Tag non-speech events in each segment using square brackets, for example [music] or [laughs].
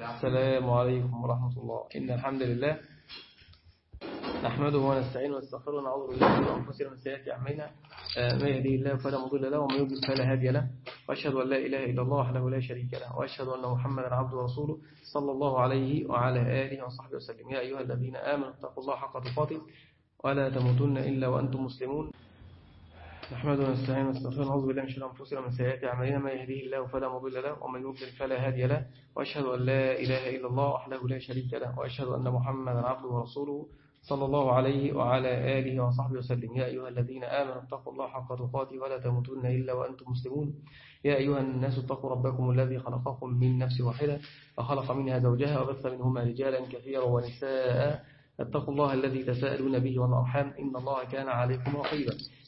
السلام عليكم ورحمة الله. إن الحمد لله نحمده ونستعين ونستغفره ونعوذ بالله من أنفسنا ومن سيئات أعمالنا. ما يهديه الله فلا مضل له ومن يضلل فلا هادي له. وأشهد أن لا إله إلا الله وحده لا شريك له. وأشهد أن محمدا عبده ورسوله صلى الله عليه وعلى آله وصحبه وسلم. يا أيها الذين آمنوا اتقوا الله حق تقاته ولا تموتن إلا وأنتم مسلمون. نحمد ونستعين ونستغفر ونعوذ بالله من شرور أنفسنا ومن سيئات أعمالنا من يهديه الله فلا مضل له ومن يضلل فلا هادي له وأشهد أن لا إله إلا الله وحده لا شريك له وأشهد أن محمدا عبده ورسوله صلى الله عليه وعلى آله وصحبه وسلم. يا أيها الذين آمنوا اتقوا الله حق تقاته ولا تموتن إلا وأنتم مسلمون. يا أيها الناس اتقوا ربكم الذي خلقكم من نفس واحدة وخلق منها زوجها وبث منهما رجالا كثيرا ونساء. اتقوا الله الذي تساءلون به والأرحام إن الله كان عليكم رقيبا.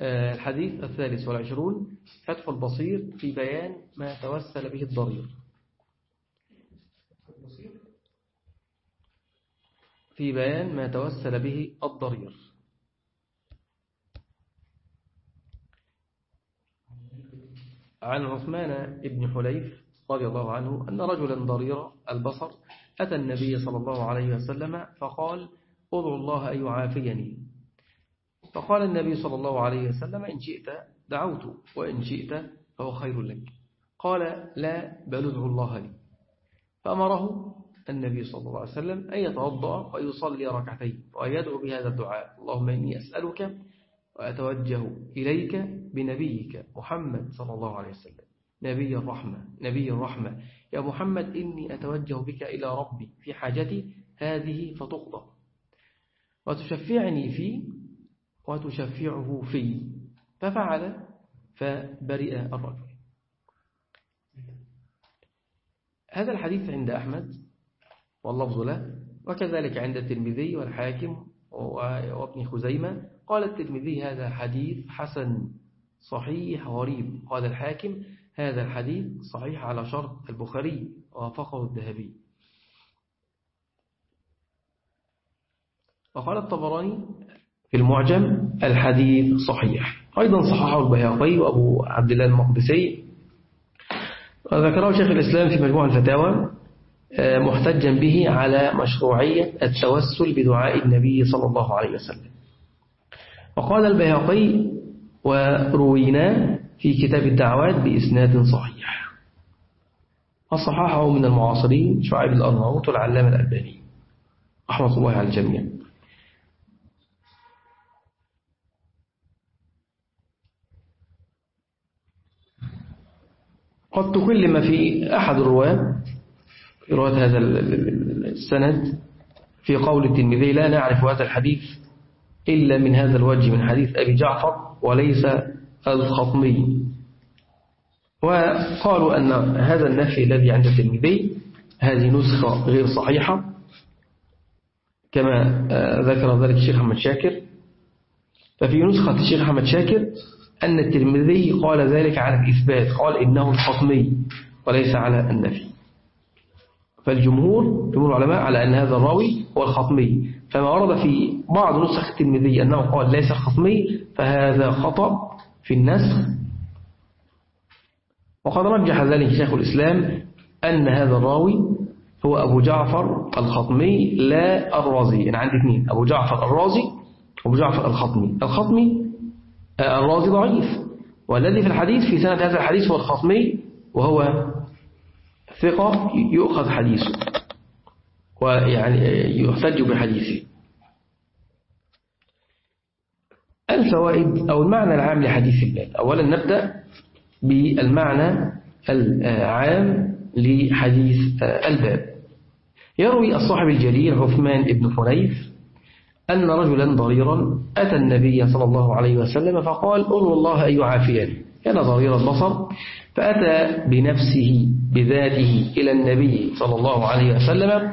الحديث الثالث والعشرون فتح البصير في بيان ما توسل به الضرير. في بيان ما توسل به الضرير. عن عثمان بن حليف رضي الله عنه أن رجلا ضرير البصر أتى النبي صلى الله عليه وسلم فقال ادعو الله أن يعافيني. فقال النبي صلى الله عليه وسلم إن شئت دعوت وإن شئت فهو خير لك. قال لا بل ادعو الله لي. فأمره النبي صلى الله عليه وسلم أن يتوضأ ويصلي ركعتين ويدعو بهذا الدعاء. اللهم إني أسألك وأتوجه إليك بنبيك محمد صلى الله عليه وسلم. نبي الرحمة نبي الرحمة. يا محمد إني أتوجه بك إلى ربي في حاجتي هذه فتقضى وتشفعني فيه وتشفعه في. ففعل فبرئ الرجل. هذا الحديث عند أحمد واللفظ له وكذلك عند الترمذي والحاكم وابن خزيمة. قال الترمذي هذا حديث حسن صحيح غريب. قال الحاكم هذا الحديث صحيح على شرط البخاري ووافقه الذهبي. وقال الطبراني في المعجم الحديث صحيح. أيضا صححه البياقي وأبو عبد الله المقدسي. وذكره شيخ الإسلام في مجموع الفتاوى محتجا به على مشروعية التوسل بدعاء النبي صلى الله عليه وسلم. وقال البياقي وروينا في كتاب الدعوات بإسناد صحيح وصححه من المعاصرين شعيب الأرناؤوط والعلامة الألباني. رحمة الله على الجميع. قد تكلم في أحد الرواة في رواة هذا السند في قول الترمذي لا نعرف هذا الحديث إلا من هذا الوجه من حديث أبي جعفر وليس الخطمي. وقالوا أن هذا النفي الذي عند الترمذي هذه نسخة غير صحيحة كما ذكر ذلك الشيخ أحمد شاكر. ففي نسخة الشيخ أحمد شاكر أن الترمذي قال ذلك على الإثبات قال إنه الحكمي وليس على النفي. فالجمهور جمهور العلماء على أن هذا الراوي هو الخطمي فما ورد في بعض نسخ الترمذي أنه قال ليس الخطمي فهذا خطأ في النسخ. وقد رجح ذلك شيخ الإسلام أن هذا الراوي هو أبو جعفر الخطمي لا الرازي. يعني عندي اثنين أبو جعفر الرازي وأبو جعفر الخطمي الخطمي الرازي ضعيف. والذي في الحديث في سنة هذا الحديث هو الخصمي وهو ثقة يؤخذ حديثه. ويعني يحتج بحديثه. الفوائد أو المعنى العام لحديث الباب أولا نبدأ بالمعنى العام لحديث الباب. يروي الصاحب الجليل عثمان بن حنيف أن رجلا ضريرا أتى النبي صلى الله عليه وسلم فقال أروا الله أن يعافيني. كان ضرير البصر فأتى بنفسه بذاته إلى النبي صلى الله عليه وسلم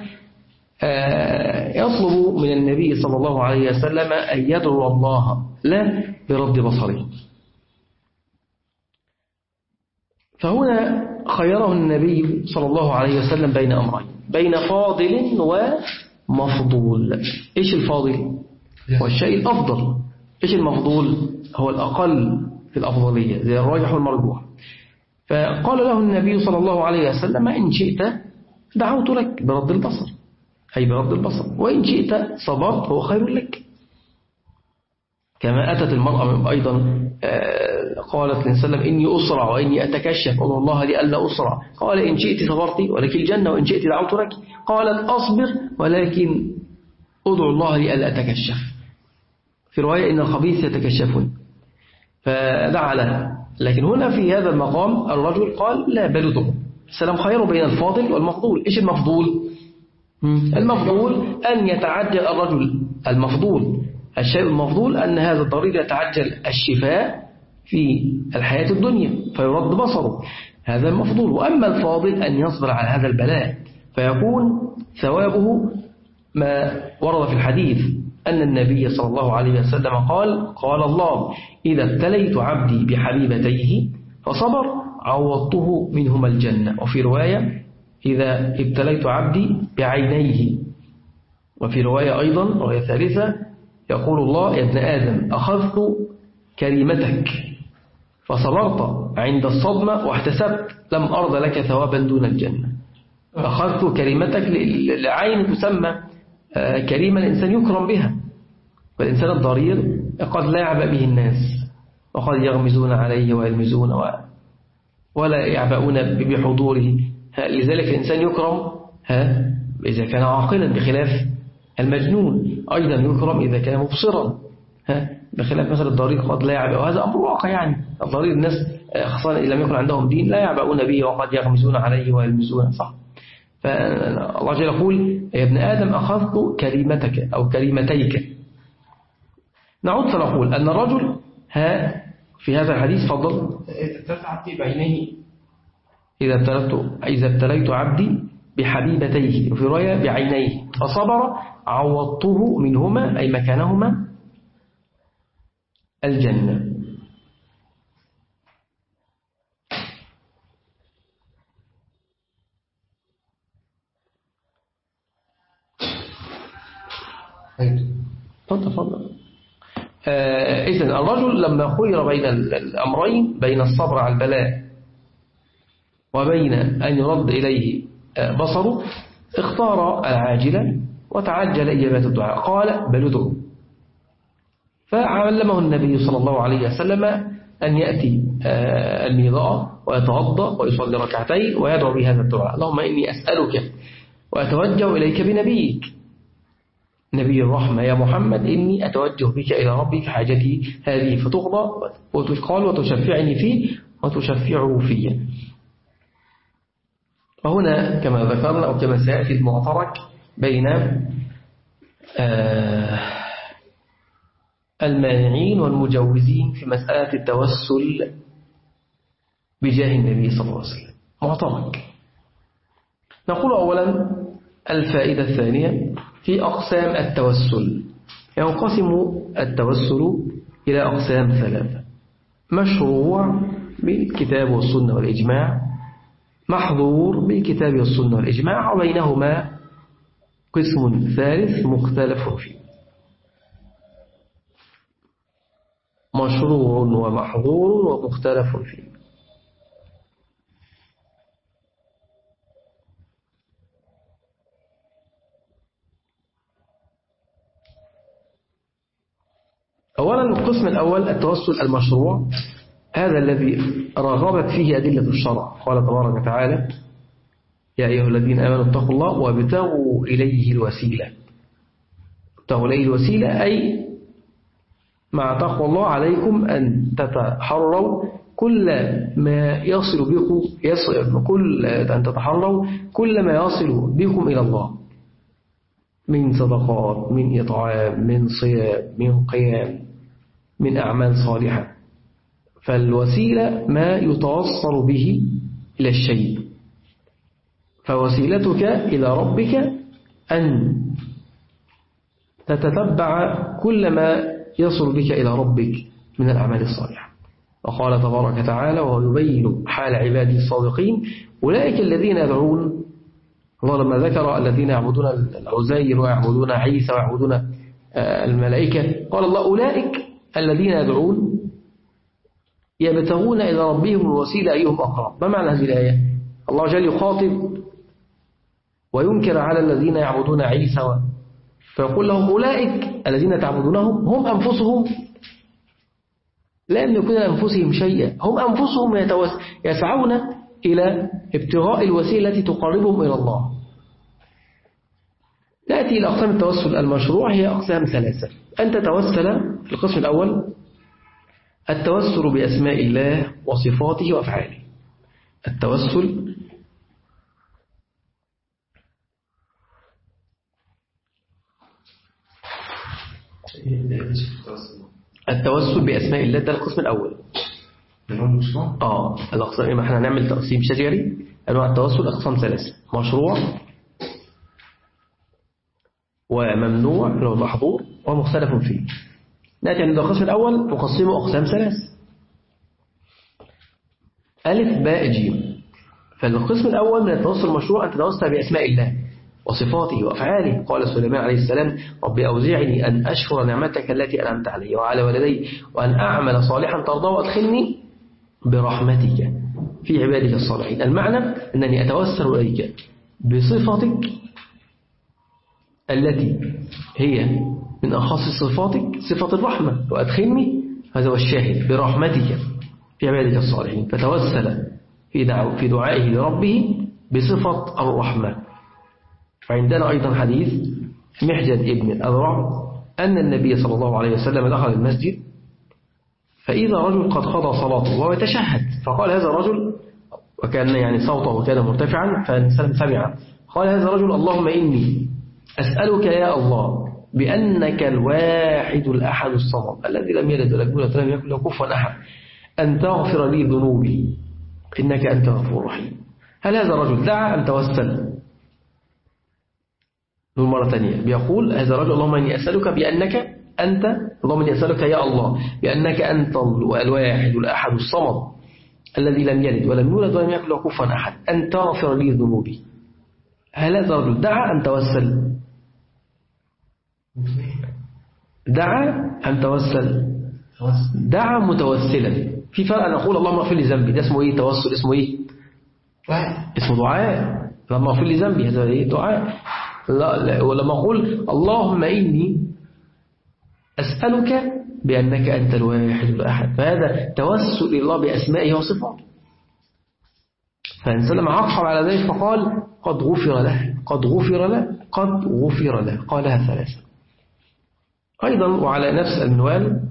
آه، يطلب من النبي صلى الله عليه وسلم أن يدعو الله لا برد بصره. فهنا خيره النبي صلى الله عليه وسلم بين أمرين بين فاضل ومفضول إيش الفاضل؟ هو الشيء الأفضل. إيش المفضول؟ هو الأقل في الأفضلية زي الراجح والمرجوح. فقال له النبي صلى الله عليه وسلم إن شئت دعوت لك برد البصر. أي برد البصر. وإن شئت صبرت هو خير لك. كما أتت المرأة أيضا آه، قالت للسلام إني أسرع وإني أتكشف. قال الله لي ألا أسرع. قال إن شئت صبرت ولك الجنة وإن شئت دعوت لك. قالت أصبر ولكن أدعو الله لي ألا أتكشف. في رواية إن الخبيث يتكشفون. فدعا لها لكن هنا في هذا المقام الرجل قال لا بل السلام خير بين الفاضل والمفضول. إيش المفضول؟ المفضول أن يتعجل الرجل المفضول. الشيء المفضول أن هذا الضرير يتعجل الشفاء في الحياة الدنيا فيرد بصره. هذا المفضول. وأما الفاضل أن يصبر على هذا البلاء فيكون ثوابه ما ورد في الحديث أن النبي صلى الله عليه وسلم قال قال الله إذا ابتليت عبدي بحبيبتيه فصبر عوضته منهما الجنة. وفي رواية إذا ابتليت عبدي بعينيه. وفي رواية أيضا رواية ثالثة يقول الله يا ابن آدم أخذت كريمتك فصبرت عند الصدمة واحتسبت لم أرض لك ثوابا دون الجنة. أخذت كريمتك لعين تسمى آه، كريمة الإنسان يكرم بها. والإنسان الضرير قد لا يعبأ به الناس وقد يغمزون عليه ويلمزون ولا يعبأون بحضوره. لذلك الإنسان يكرم إذا كان عاقلا بخلاف المجنون أيضا يكرم إذا كان مبصرا. ها؟ بخلاف مثل الضرير قد لا يعبأ. وهذا أمر واقع يعني. الضرير الناس خاصة إن لم يكن عندهم دين لا يعبأون به وقد يغمزون عليه ويلمزون صح. فالله جل يقول يا ابن آدم أخذت كريمتك أو كريمتيك نعود فنقول أن الرجل ها في هذا الحديث فضل. إذا ابتليت إذا ابتليت عبدي بحبيبتيه وفي رواية بعينيه. فصبر عوضته منهما أي مكانهما الجنة. تفضل تفضل. آه، إذن الرجل لما خير بين الأمرين بين الصبر على البلاء وبين أن يرد إليه آه، بصره اختار العاجلة وتعجل إجابة الدعاء. قال بل ادعو. فعلمه النبي صلى الله عليه وسلم أن يأتي آه، الميضاء ويتوضأ ويصلي ركعتين ويدعو بهذا الدعاء. اللهم إني أسألك وأتوجه إليك بنبيك. نبي الرحمة يا محمد إني أتوجه بك إلى ربي في حاجتي هذه فتقضى وتقال وتشفعني فيه وتشفعه فيه وهنا كما ذكرنا أو كما سيأتي المعترك بين آه، المانعين والمجوزين في مسألة التوسل بجاه النبي صلى الله عليه وسلم. معترك نقول أولا الفائدة الثانية في أقسام التوسل. ينقسم التوسل إلى أقسام ثلاثة. مشروع بالكتاب والسنة والإجماع محظور بالكتاب والسنة والإجماع وبينهما قسم ثالث مختلف فيه. مشروع ومحظور ومختلف فيه. أولا القسم الأول التوسل المشروع. هذا الذي رغبت فيه أدلة الشرع قال تبارك وتعالى يا أيها الذين آمنوا اتقوا الله وابتغوا إليه الوسيلة. ابتغوا إليه الوسيلة أي مع تقوى الله عليكم أن تتحروا كل ما يصل بكم يصل كل أن تتحروا كل ما يصل بكم إلى الله. من صدقات من إطعام من صيام من قيام من أعمال صالحة. فالوسيلة ما يتوصل به إلى الشيء. فوسيلتك إلى ربك أن تتتبع كل ما يصل بك إلى ربك من الأعمال الصالحة. وقال تبارك وتعالى وهو يبين حال عباده الصادقين أولئك الذين يدعون. الله لما ذكر الذين يعبدون العزير ويعبدون عيسى ويعبدون آه، الملائكة قال الله أولئك الذين يدعون يبتغون إلى ربهم الوسيلة أيهم أقرب. ما معنى هذه الآية؟ الله جل يخاطب وينكر على الذين يعبدون عيسى فيقول لهم أولئك الذين تعبدونهم هم أنفسهم. لا يملكون أنفسهم شيئا. هم أنفسهم يسعون إلى ابتغاء الوسيلة التي تقربهم إلى الله. نأتي إلى أقسام التوسل. المشروع هي أقسام ثلاثة. أن تتوسل في القسم الأول التوسل بأسماء الله وصفاته وأفعاله. التوسل التوسل بأسماء الله ده القسم الأول. آه الأقسام إحنا هنعمل تقسيم شجري أنواع التوسل أقسام ثلاثة مشروع وممنوع هو محظور ومختلف فيه. نأتي عند القسم الأول نقسمه أقسام ثلاث ألف باء جيم. فالقسم الأول من التوسل المشروع أن تتوسل بأسماء الله. وصفاته وأفعاله. قال سليمان عليه السلام رب أوزعني أن أشكر نعمتك التي أنعمت علي وعلى ولدي وأن أعمل صالحا ترضى وأدخلني برحمتك في عبادك الصالحين. المعنى أنني أتوسل إليك بصفتك التي هي من أخص صفاتك صفة الرحمة وأدخلني هذا هو الشاهد برحمتك في عبادك الصالحين. فتوسل في, في دعائه لربه بصفة الرحمة. وعندنا أيضا حديث محجد ابن الأذرع أن النبي صلى الله عليه وسلم دخل المسجد فإذا رجل قد قضى صلاته وهو يتشهد فقال هذا الرجل وكأن يعني صوته كان مرتفعا فالإنسان سمع قال هذا الرجل اللهم إني أسألك يا الله بأنك الواحد الأحد الصمد الذي لم يلد ولم يولد ولم يكن له كفوا أحد أن تغفر لي ذنوبي إنك أنت غفور رحيم هل هذا الرجل دعا أم توسل؟ نقول مرة ثانية بيقول هذا الرجل اللهم إني أسألك بأنك أنت اللهم إني أسألك يا الله بأنك أنت الواحد الأحد الصمد الذي لم يلد ولم يولد ولم يكن له كفوا أحد. أن تغفر لي ذنوبي. هل هذا الرجل دعا أم توسل؟ دعا أم توسل. دعا متوسلا. في فرق أن أقول اللهم اغفر لي ذنبي. ده اسمه إيه؟ توسل. اسمه إيه؟ اسمه دعاء. لما اغفر لي ذنبي. هذا إيه؟ دعاء. لا لا ولما أقول اللهم إني أسألك بأنك أنت الواحد الأحد فهذا توسل إلى الله بأسمائه وصفاته. فإنسان لما عقب على ذلك فقال قد غفر له قد غفر له قد غفر له قالها ثلاثة. أيضا وعلى نفس المنوال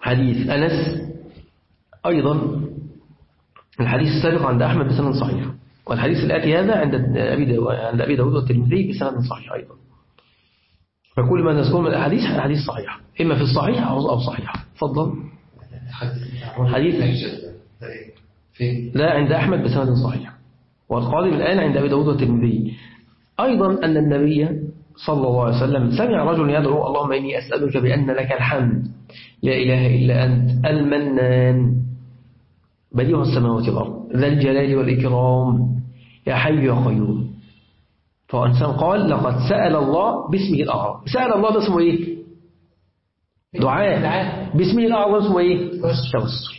حديث أنس أيضا الحديث السابق عند أحمد بسند صحيح والحديث الآتي هذا عند أبي عند أبي داود والترمذي بسند صحيح أيضا. فكل ما نذكره من الأحاديث حديث صحيح إما في الصحيح أو صحيح تفضل. حديث لا عند أحمد بسند صحيح. والقادم الآن عند أبي داود والترمذي. أيضا أن النبي صلى الله عليه وسلم سمع رجل يدعو اللهم إني أسألك بأن لك الحمد لا إله إلا أنت المنان. بديع السماوات والأرض ذا الجلال والإكرام. يا حي يا قيوم. فإنسان قال لقد سأل الله باسمه الأعظم. سأل الله ده اسمه إيه؟ دعاء. باسمه الأعظم اسمه إيه؟ توسل.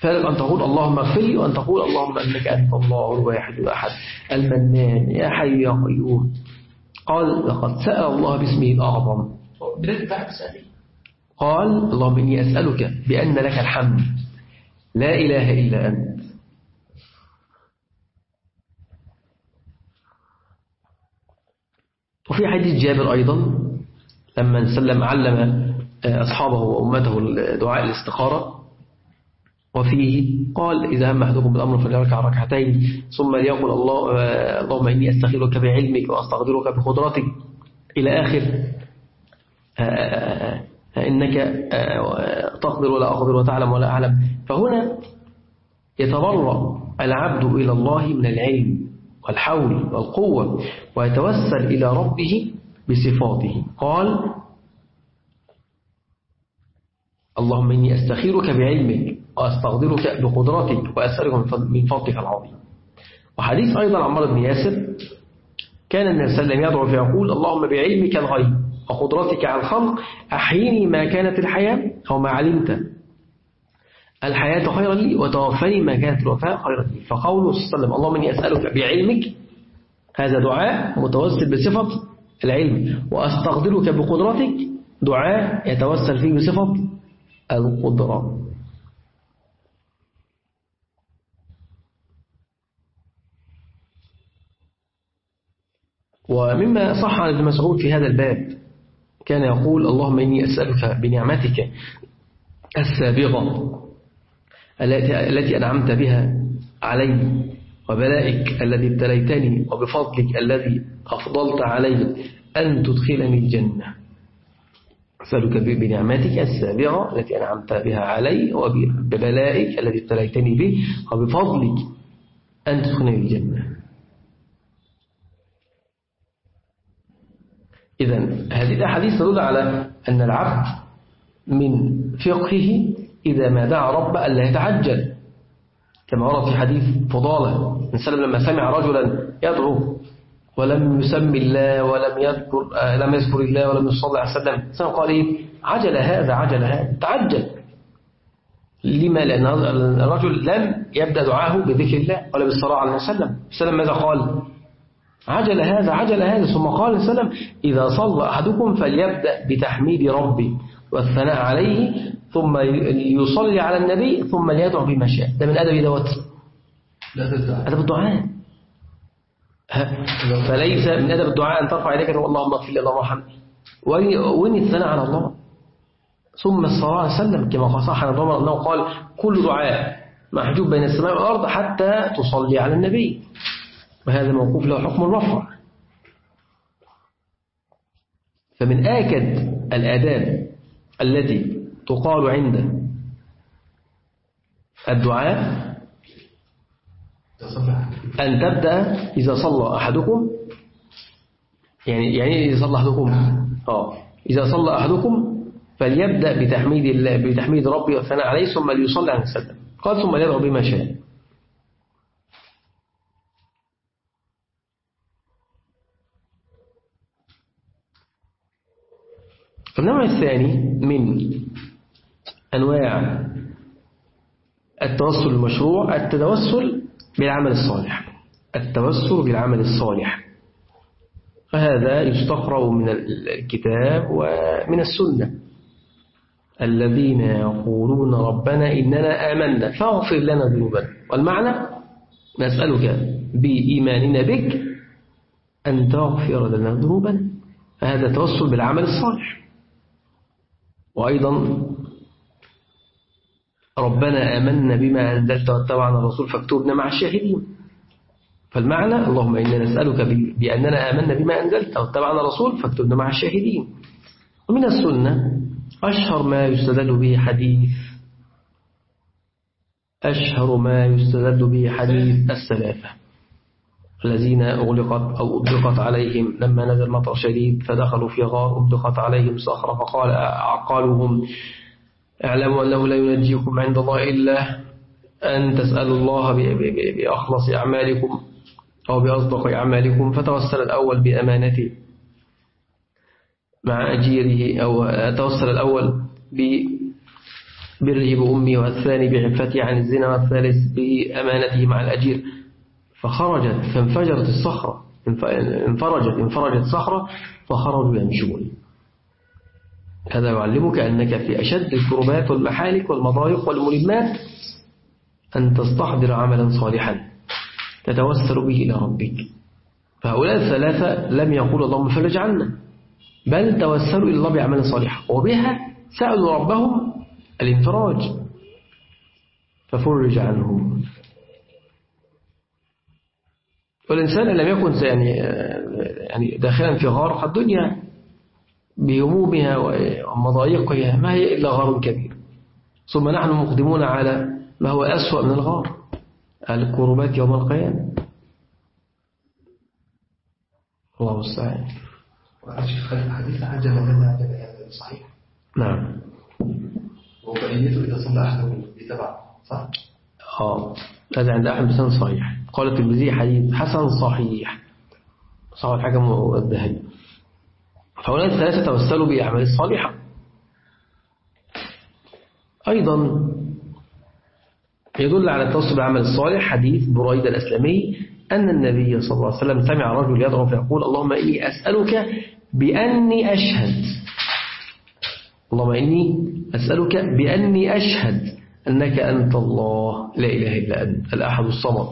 فلك أن تقول اللهم اغفر لي وأن تقول اللهم أنك أنت الله الواحد الأحد المنان يا حي يا قيوم. قال لقد سأل الله باسمه الأعظم. قال اللهم إني أسألك بأن لك الحمد. لا إله إلا أنت. وفي حديث جابر أيضا لما سلم علم أصحابه وأمته دعاء الاستخارة وفيه قال إذا هم أحدكم بالأمر فليركع ركعتين ثم ليقول الله اللهم إني أستخيرك بعلمك وأستغفرك بقدرتك إلى آخر. إنك تقدر ولا أقدر وتعلم ولا أعلم. فهنا يتبرأ العبد إلى الله من العلم والحول والقوة ويتوسل إلى ربه بصفاته. قال اللهم إني أستخيرك بعلمك وأستغفرك بقدرتك وأسألك من فضلك العظيم. وحديث أيضا عمار بن ياسر كان النبي صلى الله عليه وسلم يدعو فيقول اللهم بعلمك الغيب. وقدرتك على الخلق أحيني ما كانت الحياة. أو ما علمت الحياة خيرا لي وتوفني ما كانت الوفاة خيرا لي. فقوله صلى الله عليه وسلم اللهم إني أسألك بعلمك. هذا دعاء متوسل بصفة العلم. وأستقدرك بقدرتك. دعاء يتوسل فيه بصفة القدرة. ومما صح عن ابن مسعود في هذا الباب كان يقول اللهم إني أسألك بنعمتك السابغة التي أنعمت بها علي وبلائك الذي ابتليتني وبفضلك الذي أفضلت علي أن تدخلني الجنة. أسألك بنعمتك السابغة التي أنعمت بها علي وببلائك الذي ابتليتني به وبفضلك أن تدخلني الجنة. إذا هذه الأحاديث تدل على أن العبد من فقهه إذا ما دعا رب ألا يتعجل. كما ورد في حديث فضالة من سلم لما سمع رجلا يدعو ولم يسمي الله ولم يذكر آه لم يذكر الله ولم يصلي عليه وسلم. سلم قال إيه؟ عجل هذا عجل هذا تعجل. لما لأن الرجل لم يبدأ دعاه بذكر الله ولا بالصلاة عليه وسلم. سلم ماذا قال؟ عجل هذا عجل هذا. ثم قال سلم إذا صلى أحدكم فليبدأ بتحميد ربي والثناء عليه ثم يصلي على النبي ثم ليدعو بما شاء. ده من أدب دوت أدب الدعاء. فليس من أدب الدعاء أن ترفع إليك اللهم اغفر لي اللهم ارحمني. وين الثناء على الله؟ ثم الصلاة عليه وسلم كما صح عن عمر أنه قال كل دعاء محجوب بين السماء والأرض حتى تصلي على النبي. وهذا موقوف له حكم الرفع. فمن آكد الآداب التي تقال عند الدعاء أن تبدأ إذا صلى أحدكم يعني يعني إذا صلى أحدكم. آه. إذا صلى أحدكم فليبدأ بتحميد الله بتحميد ربي والثناء عليه ثم ليصلي عن السلام قال ثم يدعو بما شاء. النوع الثاني من أنواع التوسل المشروع التوسل بالعمل الصالح. التوسل بالعمل الصالح. فهذا يستقرأ من الكتاب ومن السنة. الذين يقولون ربنا إننا آمنا. فاغفر لنا ذنوبنا. والمعنى؟ نسألك بإيماننا بك أن تغفر لنا ذنوبنا. فهذا توسل بالعمل الصالح. وأيضا ربنا آمنا بما أنزلت واتبعنا الرسول فاكتبنا مع الشاهدين. فالمعنى اللهم إنا نسألك بأننا آمنا بما أنزلت واتبعنا الرسول فاكتبنا مع الشاهدين. ومن السنة أشهر ما يستدل به حديث أشهر ما يستدل به حديث السلافة. الذين أغلقت أو أطلقت عليهم لما نزل مطر شديد فدخلوا في غار أطلقت عليهم صخرة فقال أعقالهم اعلموا أنه لا ينجيكم عند الله إلا أن تسألوا الله بأخلص أعمالكم أو بأصدق أعمالكم فتوسل الأول بأمانته مع أجيره أو توسل الأول ببره بأمه والثاني بعفته عن الزنا والثالث بأمانته مع الأجير فخرجت فانفجرت الصخرة. انفرجت انفرجت صخرة فخرجوا يمشون هذا يعلمك أنك في أشد الكربات والمحالك والمضايق والملمات أن تستحضر عملا صالحا. تتوسل به إلى ربك. فهؤلاء الثلاثة لم يقول اللهم فرج عنا. بل توسلوا إلى الله بعمل صالح وبها سألوا ربهم الانفراج. ففرج عنهم. والإنسان لم يكن يعني يعني داخلا في غار الدنيا بهمومها ومضايقها ما هي إلا غار كبير. ثم نحن مقدمون على ما هو أسوأ من الغار الكربات يوم القيامة. الله المستعان. حديث عجب من عجب هذا صحيح. نعم. وبقيته إذا صلى أحدهم بتبع صح؟ آه. هذا عند أحمد بسند صحيح. قال الترمذي حديث حسن صحيح. صحيح الحكم الذهبي فهؤلاء الثلاثة توسلوا بأعمال الصالحة. أيضا يدل على التوسل بالعمل الصالح حديث بريدة الأسلمي أن النبي صلى الله عليه وسلم سمع رجل يدعو فيقول اللهم إني أسألك بأني أشهد. اللهم إني أسألك بأني أشهد. أنك أنت الله لا إله إلا أنت الأحد الصمد.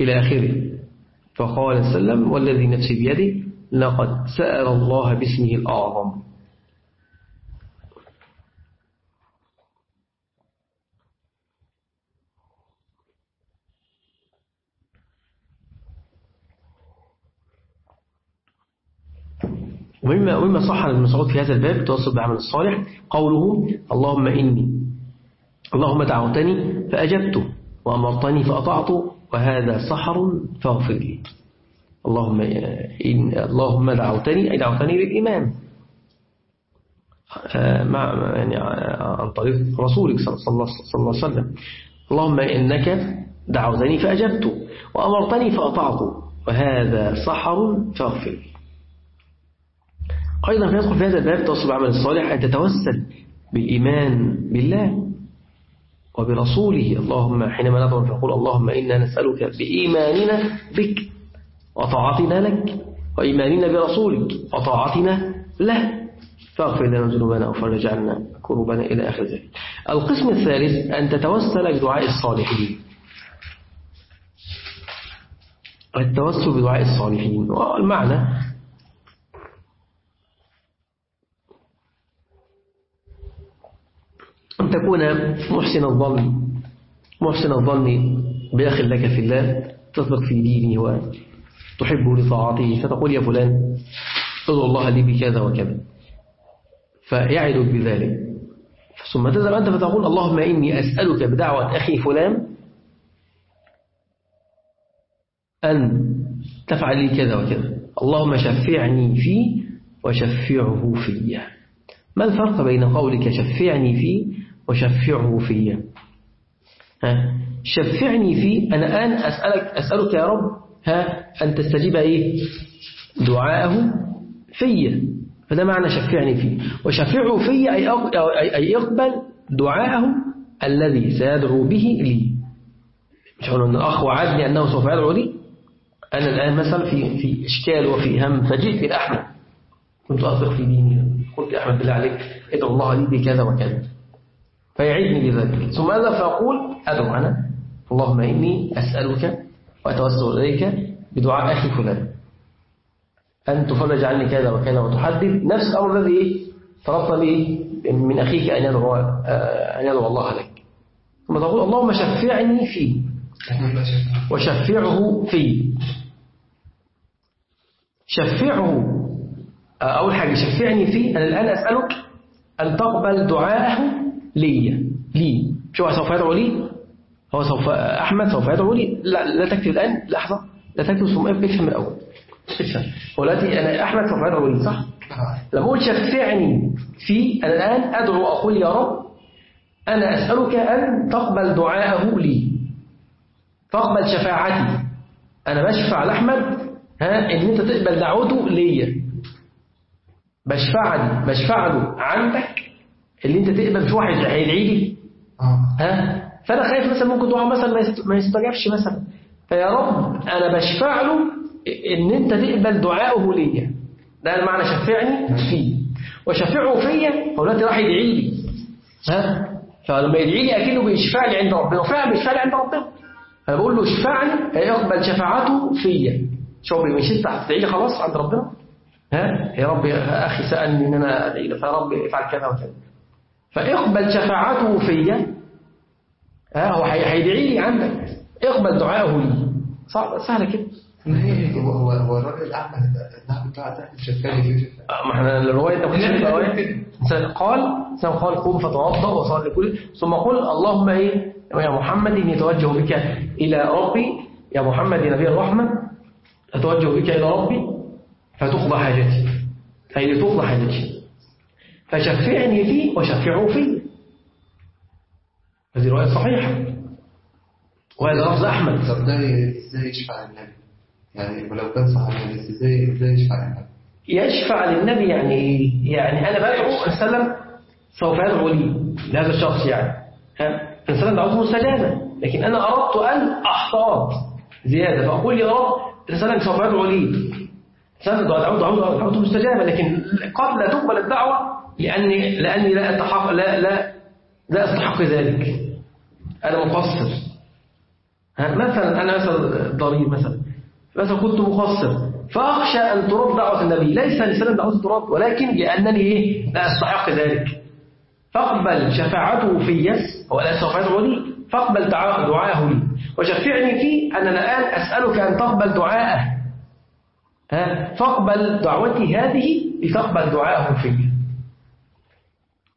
إلى آخره. فقال سلم والذي نفسي بيده لقد سأل الله باسمه الأعظم. ومما, ومما صح عن المسعود في هذا الباب التوسل بعمل الصالح قوله اللهم إني اللهم دعوتني فأجبت وأمرتني فأطعت وهذا سحر فاغفر لي. اللهم إن اللهم دعوتني أي دعوتني للإمام آه، مع يعني آه، عن طريق رسولك صلى الله عليه وسلم. اللهم إنك دعوتني فأجبت وأمرتني فأطعت وهذا سحر فاغفر لي. أيضا في هذا الباب توصل بعمل الصالح أن تتوسل بالإيمان بالله. وبرسوله. اللهم حينما ندعو فنقول اللهم إنا نسألك بإيماننا بك وطاعتنا لك وإيماننا برسولك وطاعتنا له. فاغفر لنا ذنوبنا وفرج عنا كروبنا إلى آخر ذلك. القسم الثالث أن تتوسل بدعاء الصالحين. التوسل بدعاء الصالحين. والمعنى أن تكون محسن الظن محسن الظن بأخ لك في الله تثبت في دينه وتحب لطاعته فتقول يا فلان ادعو الله لي بكذا وكذا. فيعدك بذلك. ثم تذهب أنت فتقول اللهم إني أسألك بدعوة أخي فلان أن تفعل لي كذا وكذا. اللهم شفعني فيه وشفعه فيه ما الفرق بين قولك شفعني فيه وشفعه فيا. ها؟ شفعني فيه أنا الآن أسألك أسألك يا رب ها أن تستجيب إيه؟ دعاءه فيا. فده معنى شفعني فيه. وشفعه فيا أي, أي يقبل دعاءه الذي سيدعو به لي. مش أن الأخ وعدني أنه سوف يدعو لي. أنا الآن مثلا في في إشكال وفي هم. فجئت إلى أحمد. كنت أثق في ديني. قلت يا أحمد بالله عليك ادعو الله لي بكذا وكذا. فيعيدني بذلك ثم ماذا فأقول؟ أدعو أنا. اللهم إني أسألك وأتوسل إليك بدعاء أخي فلان. أن تفرج عني كذا وكذا وتحدد نفس الأمر الذي طلبت به من أخيك أن يدعو, أن يدعو الله لك. ثم تقول اللهم شفعني فيه وشفعه فيه شفعه. أول حاجة شفعني فيه أنا الآن أسألك أن تقبل دعاءه لي لي. شو سوف يدعو لي؟ هو سوف أحمد سوف يدعو لي؟ لا, لا تكتب الآن لحظة. لا تكتب ثم افهم من الأول. افهم ولاتي أنا أحمد سوف يدعو لي صح؟ لما أقول شفعني في أنا الآن أدعو أقول يا رب أنا أسألك أن تقبل دعاءه لي. تقبل شفاعتي. أنا بشفع لأحمد ها إن أنت تقبل دعوته ليا. بشفع بشفع له عندك. اللي انت تقبل في واحد هيدعي لي. آه. ها؟ فأنا خايف مثلا ممكن دعاء مثلا ما يستجابش مثلا. فيا رب أنا بشفع له إن أنت تقبل دعائه ليا. ده المعنى شفعني فيه. وشفعه فيا هو دلوقتي راح يدعي لي. ها؟ فلما يدعي لي اكنه بيشفع لي عند ربنا. وفعلا بيشفع لي عند ربنا. أنا بقول له اشفعني هيقبل شفاعته فيا. شو مش انت هتدعي لي خلاص عند ربنا؟ ها؟ يا رب يا أخي سألني إن أنا أدعي له فيا رب افعل كذا وكذا. فاقبل شفاعته فيا. هو هيدعي لي عندك. اقبل دعائه لي. صعب سهلة كده. هو هو هو الراجل الاعمى النعم ده شفاني فيه ما إحنا الرواية قال ثم قال قوم فتوضأ وصلي كل ثم قل اللهم إيه؟ يا محمد إني أتوجه بك إلى ربي. يا محمد يا نبي الرحمة أتوجه بك إلى ربي فتقضى حاجتي. أي لتقضى حاجتي. فشفعني فيه وشفعه فيه هذه رواية صحيحة. وهذا لفظ أحمد. طب ده إزاي يشفع النبي؟ يعني ولو كان صحابي بس إزاي إزاي يشفع النبي؟ يشفع للنبي يعني؟ يعني أنا بدعو السلام سوف يدعو لي لهذا الشخص يعني. ها؟ السلام دعوته مستجابة لكن أنا أردت أن أحتاط زيادة. فأقول يا رب السلام سوف يدعو لي. السلام دعوته دعوته مستجابة لكن قد لا تقبل الدعوة لأني لأني لا أتحق لا لا لا أستحق ذلك. أنا مقصر. مثلا أنا مثلا ضرير مثلا. مثلا كنت مقصر. فأخشى أن ترد دعوة النبي. ليس لسلام دعوة ترد ولكن لأنني إيه؟ لا أستحق ذلك. فاقبل شفاعته في هو لا سوف يدعو لي. فاقبل دعاء- دعاءه لي. وشفعني فيه أنا الآن أسألك أن تقبل دعاءه. فاقبل دعوتي هذه لتقبل دعاءه في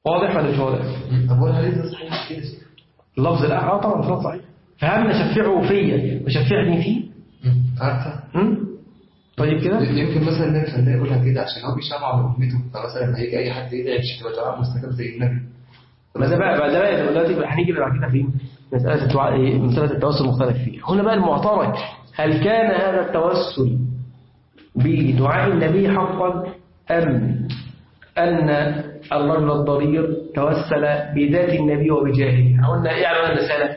واضح ولا مش واضح؟ طب هو الحديث ده صحيح؟ كده؟ اللفظ الأعلى آه طبعا اللفظ صحيح فهمنا شفعه فيا؟ وشفعني فيه؟ عارفة؟ طيب كده؟ يمكن مثلا النبي خلاه يقولها كده عشان هو بيشرع لأمته فمثلا هيجي أي حد يدعي مش تبقى دعاء مستجاب زي النبي. ما ده بقى ده بقى دلوقتي هنيجي بعد كده في مسألة الدعاء إيه؟ مسألة التوسل المختلف فيها. هنا بقى المعترض. هل كان هذا التوسل بدعاء النبي حقا أم أن الرجل الضرير توسل بذات النبي وبجاهه. قلنا إيه عنوان الرسالة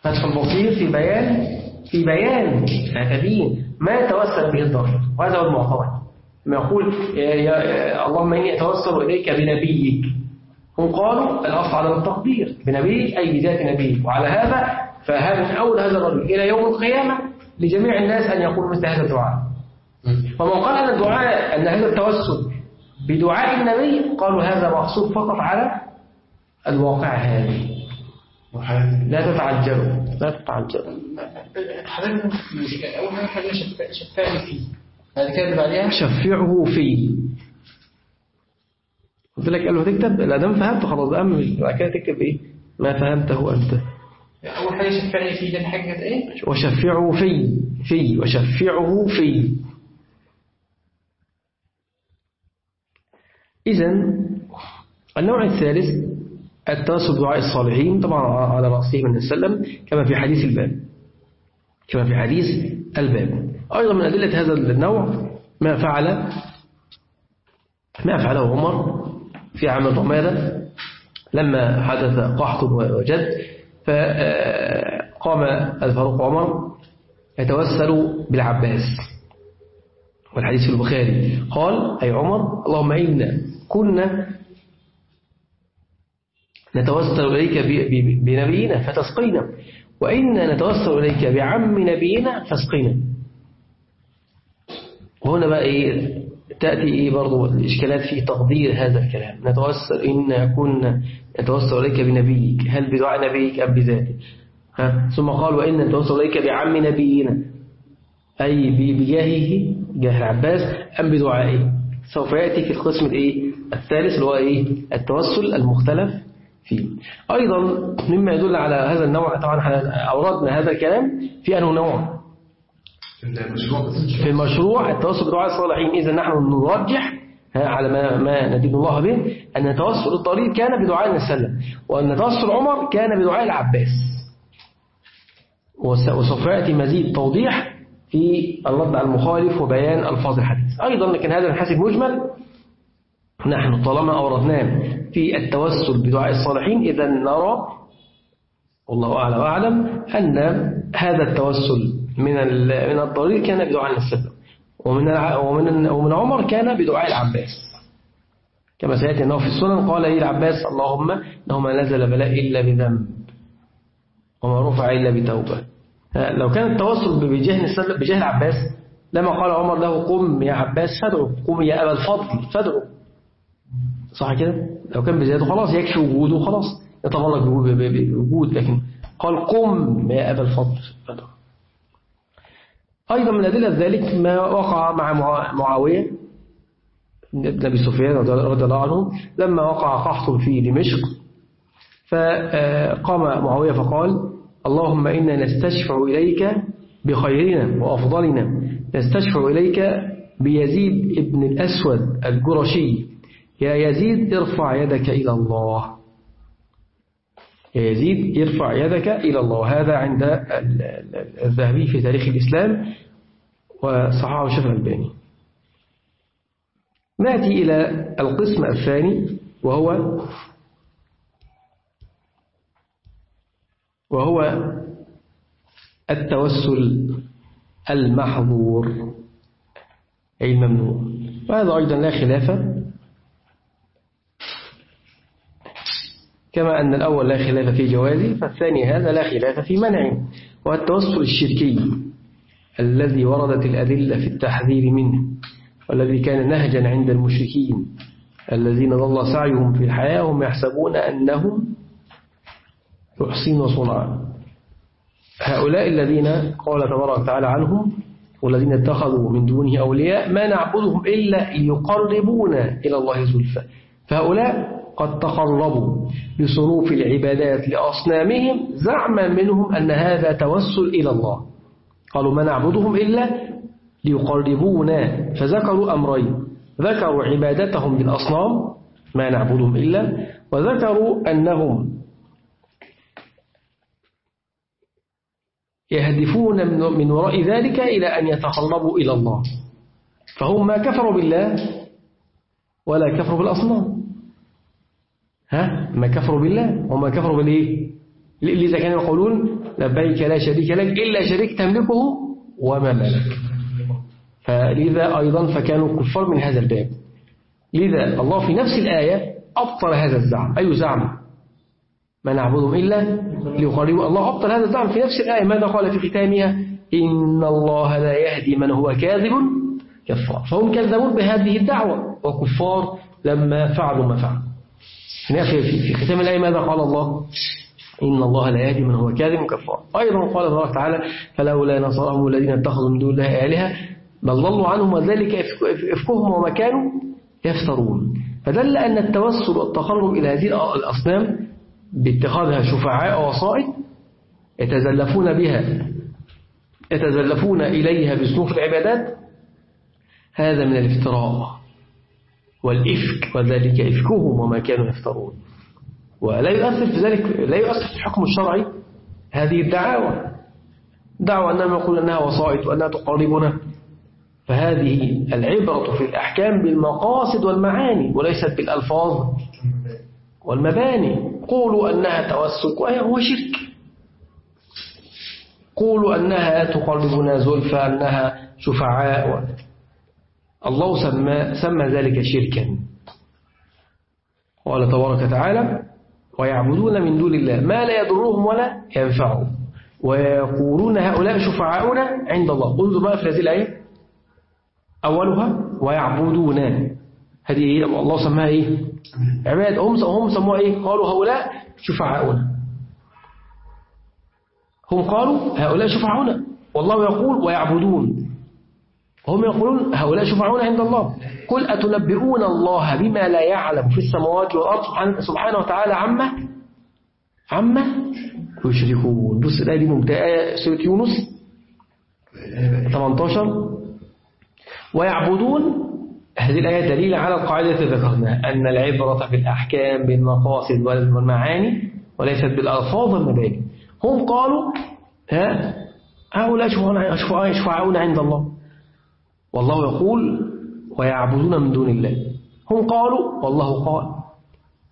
فتح البصير في بيان في بيان هكذين ما توسل به الضرير. وهذا هو المعترض. ما يقول يا يا اللهم إني أتوسل إليك بنبيك. هم قالوا الأصل على التقدير بنبي أي بذات نبي وعلى هذا فهذا من أول هذا الرجل إلى يوم القيامة لجميع الناس أن يقولوا مثل هذا الدعاء. ومن قال أن الدعاء أن هذا التوسل بدعاء النبي قالوا هذا مقصود فقط على الواقع هذه لا تتعجلوا. لا تتعجلوا. حضرتك أول حاجة حاجة شفاني فيه. بعد كده اللي بعديها؟ شفعه فيه. قلت لك قال له تكتب؟ لا دام فهمت خلاص. بقى بعد كده تكتب إيه؟ ما فهمته أنت. أول حاجة شفاني فيه ده كانت إيه؟ وشفعه في في وشفعه في إذا النوع الثالث التوسل بدعاء الصالحين طبعا على الله عليه وسلم كما في حديث الباب. كما في حديث الباب. أيضا من أدلة هذا النوع ما فعل ما فعله عمر في عام الرمادة لما حدث قحط وجد فقام الفاروق عمر يتوسل بالعباس. والحديث في البخاري. قال أي عمر اللهم إنا كنا نتوسل إليك بنبينا فتسقينا. وإنا نتوسل إليك بعم نبينا فاسقينا. وهنا بقى إيه تأتي إيه برضو الإشكالات في تقدير هذا الكلام. نتوسل إنا كنا نتوسل إليك بنبيك. هل بدعاء نبيك أم بذاته؟ ها؟ ثم قال وإنا نتوسل إليك بعم نبينا. أي بجاهه جاه العباس أم بدعائه. سوف يأتي في القسم الإيه؟ الثالث اللي هو إيه؟ التوسل المختلف فيه. أيضا مما يدل على هذا النوع طبعا أوردنا هذا الكلام في أنه نوع. في المشروع التوسل بدعاء الصالحين. إذا نحن نرجح على ما, ما ندين الله به أن توسل الطريق كان بدعاء وسلم وأن توسل عمر كان بدعاء العباس. وس- وسوف يأتي مزيد توضيح في الرد على المخالف وبيان ألفاظ الحديث. أيضا لكن هذا الحاسب مجمل. نحن طالما أوردناه في التوسل بدعاء الصالحين إذا نرى والله أعلى وأعلم أن هذا التوسل من من الضرير كان بدعاء السلام ومن ومن ومن عمر كان بدعاء العباس. كما سيأتي أنه في السنن قال إيه العباس اللهم إنه ما نزل بلاء إلا بذنب وما رفع إلا بتوبة. لو كان التوسل بجاه السلام بجاه العباس لما قال عمر له قم يا عباس فادعو قم يا أبا الفضل فادعو. صح كده؟ لو كان بزيادة خلاص يكفي وجوده خلاص يتبرك بوجود- لكن قال قم يا أبا الفضل فادعو. أيضا من أدلة ذلك ما وقع مع مع- معاوية بن أبي سفيان رضي الله عنه لما وقع قحط في دمشق فقام معاوية فقال اللهم إنا نستشفع إليك بخيرنا وأفضلنا. نستشفع إليك بيزيد ابن الأسود الجرشي يا يزيد ارفع يدك إلى الله. يا يزيد ارفع يدك إلى الله. هذا عند الذهبي في تاريخ الإسلام وصححه الشيخ الألباني. نأتي إلى القسم الثاني وهو وهو التوسل المحظور أي الممنوع وهذا أيضا لا خلاف. كما أن الأول لا خلاف في جوازه فالثاني هذا لا خلاف في منعه. والتوسل الشركي الذي وردت الأدلة في التحذير منه والذي كان نهجا عند المشركين الذين ظل سعيهم في الحياة هم يحسبون أنهم يحسنون صنعا. هؤلاء الذين قال تبارك وتعالى عنهم والذين اتخذوا من دونه أولياء ما نعبدهم إلا يقربونا إلى الله زلفى. فهؤلاء قد تقربوا بصنوف العبادات لأصنامهم زعما منهم أن هذا توسل إلى الله. قالوا ما نعبدهم إلا ليقربونا. فذكروا أمرين. ذكروا عبادتهم للأصنام ما نعبدهم إلا. وذكروا أنهم يهدفون من وراء ذلك إلى أن يتقربوا إلى الله. فهم ما كفروا بالله ولا كفروا بالأصنام. ها؟ ما كفروا بالله وما كفروا بالإيه؟ لذا كانوا يقولون لبيك لا شريك لك إلا شريك تملكه وما ملك فلذا أيضا فكانوا كفار من هذا الباب. لذا الله في نفس الآية أبطل هذا الزعم. أي زعم؟ ما نعبدهم إلا ليقربوا الله. أبطل هذا الزعم في نفس الآية. ماذا قال في ختامها؟ إن الله لا يهدي من هو كاذب كفار. فهم كذبون بهذه الدعوة. وكفار لما فعلوا ما فعلوا. في ختام الآية ماذا قال الله؟ إن الله لا يهدي من هو كاذب كفار. أيضا قال الله تعالى فلولا نصرهم الذين اتخذوا من دون الله آلهة بل ضلوا عنهم وذلك إفكهم وما كانوا يفترون. فدل أن التوسل والتقرب إلى هذه الأصنام باتخاذها شفعاء وصائد يتزلفون بها يتزلفون إليها بصنوف العبادات هذا من الافتراء والإفك وذلك إفكهم وما كانوا يفترون. ولا يؤثر في ذلك لا يؤثر في الحكم الشرعي هذه الدعاوى. دعوة أنهم يقول أنها وصائد وأنها تقاربنا. فهذه العبرة في الأحكام بالمقاصد والمعاني وليست بالألفاظ والمباني. قولوا أنها توسك هو شرك. قولوا أنها تقربنا زلفى أنها شفعاء. الله سمى, سمى ذلك شركا. قال تبارك وتعالى ويعبدون من دون الله ما لا يضرهم ولا ينفعهم. ويقولون هؤلاء شفعاؤنا عند الله. انظر بقى في هذه الآية. أولها ويعبدون. هذه؟ الله سماها إيه؟ عباد هم هم سموها إيه؟ قالوا هؤلاء شفعاؤنا. هم قالوا هؤلاء شفعاؤنا. والله يقول ويعبدون. هم يقولون هؤلاء شفعاؤنا عند الله. قل أتنبئون الله بما لا يعلم في السماوات والأرض؟ سبحانه وتعالى عما؟ عما؟ يشركون. بص الآية دي ممتازة سورة يونس 18 ويعبدون هذه الآية دليل على القاعدة التي ذكرناها أن العبرة بالأحكام بالمقاصد والمعاني وليست بالألفاظ والمباني هم قالوا ها هؤلاء يشفعون عند الله. والله يقول ويعبدون من دون الله. هم قالوا والله قال.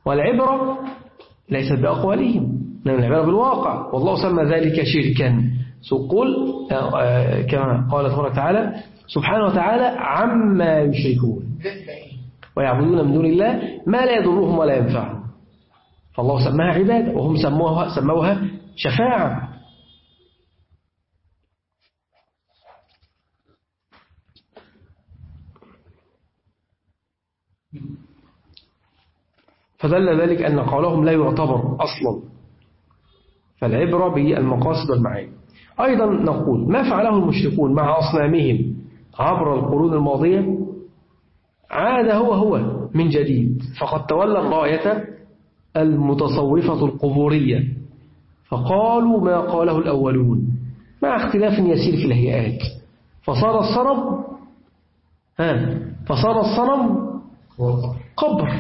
والعبرة ليست بأقوالهم لأن العبرة بالواقع. والله سمى ذلك شركا. سقل كما قال تبارك وتعالى سبحانه وتعالى عما يشركون. ويعبدون من دون الله ما لا يضرهم ولا ينفعهم. فالله سماها عبادة وهم سموها, سموها شفاعة. فدل ذلك أن قولهم لا يعتبر أصلا. فالعبرة بالمقاصد والمعاني. أيضا نقول ما فعله المشركون مع أصنامهم؟ عبر القرون الماضية عاد هو هو من جديد فقد تولى الراية المتصوفة القبورية فقالوا ما قاله الأولون مع اختلاف يسير في الهيئات فصار الصنم ها فصار الصنم قبر.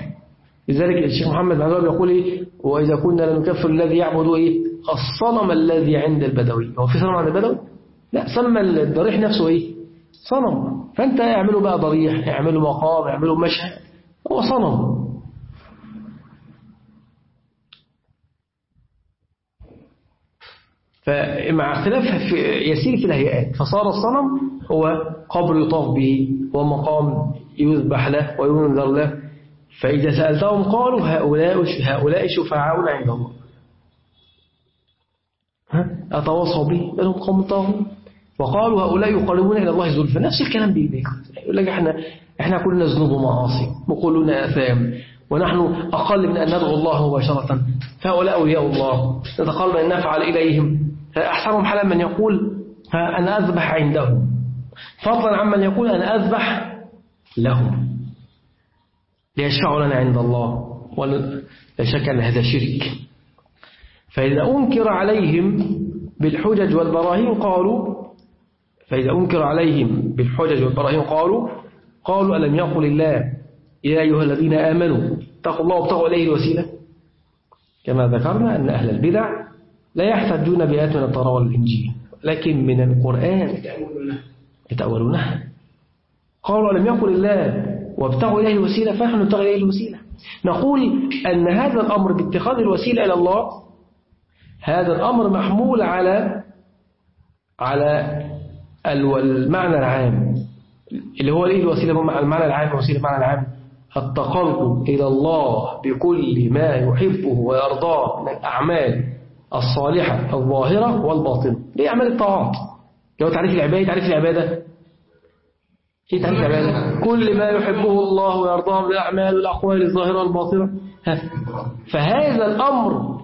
لذلك الشيخ محمد معذور يقول إيه وإذا كنا لنكفر الذي يعبد إيه الصنم الذي عند البدوي. هو في صنم عند البدوي؟ لا سمى الضريح نفسه إيه صنم. فأنت اعمله بقى ضريح اعمله مقام اعمله مشهد. هو صنم. فمع اختلاف يسير في الهيئات فصار الصنم هو قبر يطاف به ومقام يذبح له وينذر له. فإذا سألتهم قالوا هؤلاء هؤلاء شفعاؤنا عند الله. أتواصوا به؟ بل هم قوم طاغون وقالوا هؤلاء يقربون إلى الله زلفى. نفس الكلام بيديك يقول لك إحنا إحنا كلنا ذنوب ومعاصي. وكلنا آثام. ونحن أقل من أن ندعو الله مباشرة. فهؤلاء أولياء الله. نتقرب أن نفعل إليهم. أحسنهم حالا من يقول أنا أذبح عندهم. فضلا عمن يقول أنا أذبح لهم. ليشفعوا لنا عند الله. ولا شك أن هذا شرك. فإذا أنكر عليهم بالحجج والبراهين قالوا فإذا أنكر عليهم بالحجج والبراهين قالوا قالوا ألم يقل الله يا أيها الذين آمنوا اتقوا الله وابتغوا إليه الوسيلة؟ كما ذكرنا أن أهل البدع لا يحتجون بآيات من التوراة والإنجيل لكن من القرآن يتأولونها. قالوا ألم يقل الله وابتغوا إليه الوسيلة؟ فنحن نبتغي إليه الوسيلة. نقول أن هذا الأمر باتخاذ الوسيلة إلى الله هذا الأمر محمول على على المعنى العام اللي هو إيه الوسيلة؟ المعنى العام الوسيلة المعنى العام. التقرب إلى الله بكل ما يحبه ويرضاه من الأعمال الصالحة الظاهرة والباطنة. دي أعمال الطاعات. لو تعريف العبادة تعريف العبادة؟ إيه تعريف العبادة؟ كل ما يحبه الله ويرضاه من الأعمال والأقوال الظاهرة والباطنة. فهذا الأمر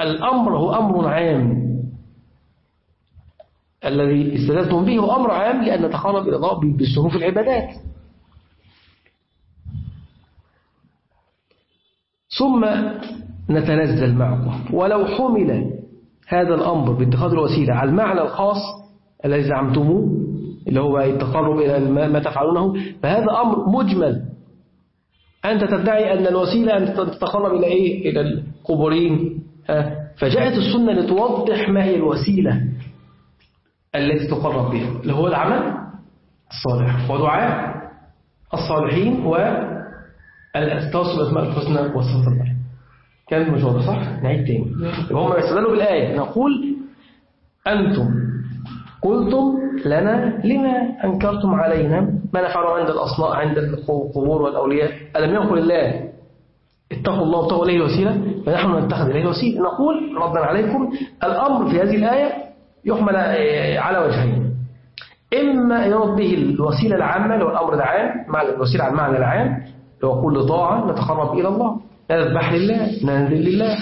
الأمر هو أمر عام. الذي استدلتم به هو أمر عام لأن نتقرب إلى الله بصنوف العبادات. ثم نتنزل معكم. ولو حمل هذا الأمر باتخاذ الوسيلة على المعنى الخاص الذي زعمتموه اللي هو التقرب إلى ما تفعلونه فهذا أمر مجمل. أنت تدعي أن الوسيلة أن تتقرب إلى إيه؟ إلى القبورين فجاءت السنة لتوضح ما هي الوسيلة. التي تقرب بها اللي هو العمل الصالح ودعاء الصالحين والتوسل بأسماء الحسنى والصفات الله. كان واضح صح؟ نعيد تاني. يبقى هم يستدلوا بالآية. نقول أنتم قلتم لنا لما أنكرتم علينا ما نفعله عند الأصناء عند القبور والأولياء؟ ألم يقل الله اتقوا الله واتقوا إليه الوسيلة. فنحن نتخذ إليه الوسيلة. نقول ردا عليكم الأمر في هذه الآية يحمل على وجهين. إما يرد به الوسيلة العامة اللي هو الأمر العام مع الوسيلة على المعنى العام لو كل طاعة نتقرب إلى الله. نذبح لله ننزل لله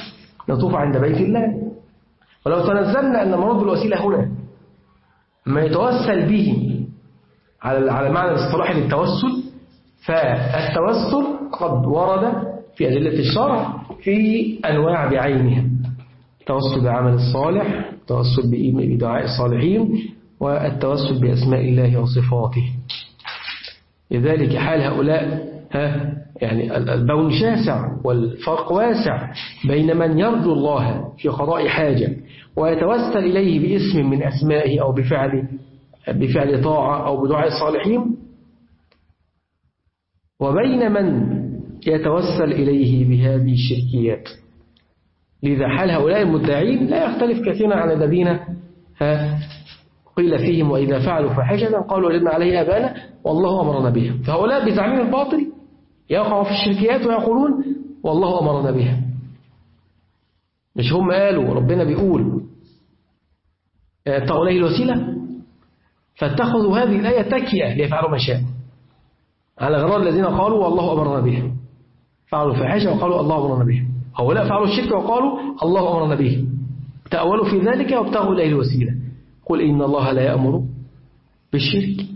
نطوف عند بيت الله. ولو تنزلنا أن مراد الوسيلة هنا ما يتوسل به على على المعنى الاصطلاحي للتوسل فالتوسل قد ورد في أدلة الشرع في أنواع بعينها. التوسل بعمل الصالح التوسل بدعاء الصالحين والتوسل بأسماء الله وصفاته. لذلك حال هؤلاء ها يعني البون شاسع والفرق واسع بين من يرجو الله في قضاء حاجة ويتوسل إليه باسم من أسمائه أو بفعل بفعل طاعة أو بدعاء الصالحين. وبين من يتوسل إليه بهذه الشركيات. لذا حال هؤلاء المدعين لا يختلف كثيرا عن الذين قيل فيهم وإذا فعلوا فاحشة قالوا وجدنا عليه آبانا والله أمرنا بها فهؤلاء بزعمهم الباطل يقعوا في الشركيات ويقولون والله أمرنا بها مش هم قالوا ربنا بيقول. اتقوا إليه الوسيلة. فاتخذوا هذه الآية تكية ليفعلوا ما شاء على غرار الذين قالوا والله أمرنا بها فعلوا الفاحشة وقالوا الله أمرنا بها هؤلاء فعلوا الشرك وقالوا الله أمرنا به. تأولوا في ذلك وابتغوا إليه الوسيلة. قل إن الله لا يأمر بالشرك.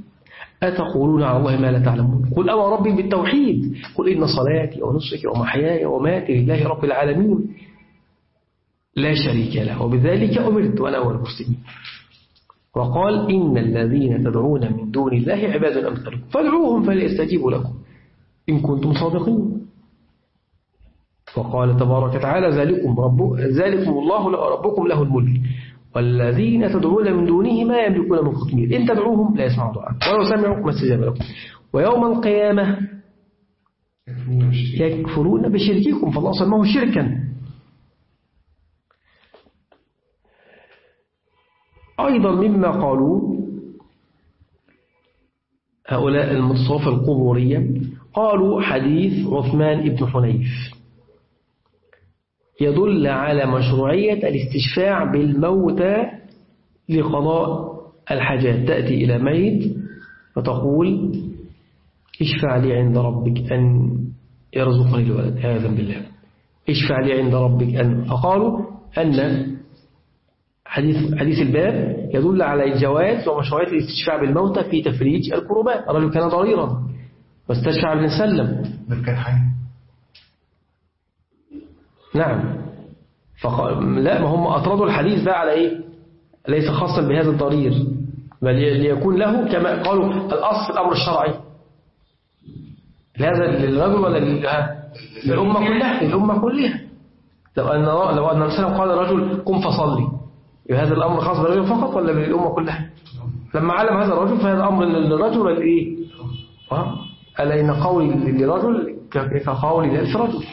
أتقولون على الله ما لا تعلمون؟ قل أمر ربي بالتوحيد. قل إن صلاتي ونسكي ومحياي وماتي لله رب العالمين. لا شريك له. وبذلك أمرت وأنا أول المسلمين. وقال إن الذين تدعون من دون الله عباد أمثلكم فادعوهم فليستجيبوا لكم. إن كنتم صادقين. وقال تبارك وتعالى ذلكم, رب ذلكم الله ربكم له الملك. والذين تدعون من دونه ما يملكون من خطمير إن تدعوهم لا يسمعوا دعاء ولو سمعوا ما استجاب لكم. ويوم القيامة يكفرون بشرككم. فالله سماه شركا. أيضا مما قالوا هؤلاء المتصوفة القبورية قالوا حديث عثمان بن حنيف. يدل على مشروعية الاستشفاع بالموتى لقضاء الحاجات. تأتي إلى ميت وتقول اشفع لي عند ربك أن يرزقني الولد. هذا بالله. اشفع لي عند ربك أن فقالوا أن حديث, حديث الباب يدل على الجواز ومشروعية الاستشفاع بالموتى في تفريج الكربات الرجل كان ضريرا واستشفع ابن سلم كان حي. نعم. فقال لا ما هم أطردوا الحديث ده على إيه؟ ليس خاصا بهذا الضرير بل ليكون له كما قالوا الأصل الأمر الشرعي. لهذا للرجل ولا للأمة كلها للأمة كلها. لو أن لو أن الإنسان قال الرجل قم فصلي هذا الأمر خاص بالرجل فقط ولا بالأمة كلها؟ لما علم هذا الرجل فهذا أمر للرجل والإيه ألا إن قولي للرجل كقولي لألف رجل.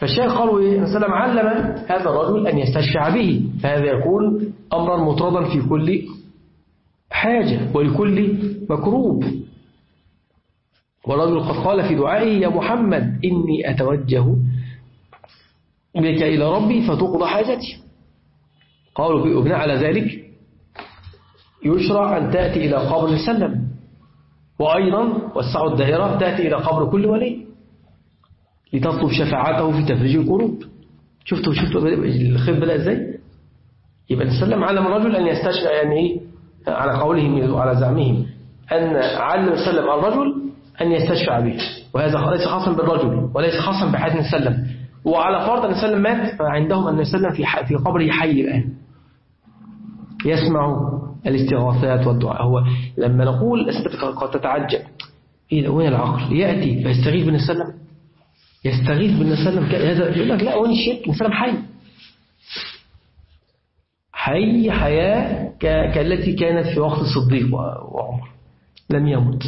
فالشيخ قالوا إيه؟ وسلم علم هذا الرجل أن يستشفع به فهذا يكون أمرا مطردا في كل حاجة ولكل مكروب. والرجل قد قال في دعائه يا محمد إني أتوجه بك إلى ربي فتقضى حاجتي. قالوا بناء على ذلك يشرع أن تأتي إلى قبر السلم وأيضا وسعوا الدائرة تأتي إلى قبر كل ولي. لتطلب شفاعته في تفريج القلوب. شفتوا شفتوا الخير بدأ إزاي؟ يبقى نسلم علم الرجل أن يستشفع يعني إيه؟ على قولهم وعلى زعمهم. أن علم سلم الرجل أن يستشفع به. وهذا ليس خاصا بالرجل وليس خاصا بحد سلم وعلى فرض أن سلم مات فعندهم أن يسلم في في قبره حي الآن. يسمع الاستغاثات والدعاء. هو لما نقول قد تتعجب. إيه وين العقل؟ يأتي فيستغيث بن السلم يستغيث بالنبي صلى الله عليه وسلم هذا يقول لك لا وين الشرك النبي صلى حي. حي حياة كالتي كانت في وقت الصديق وعمر. لم يمت.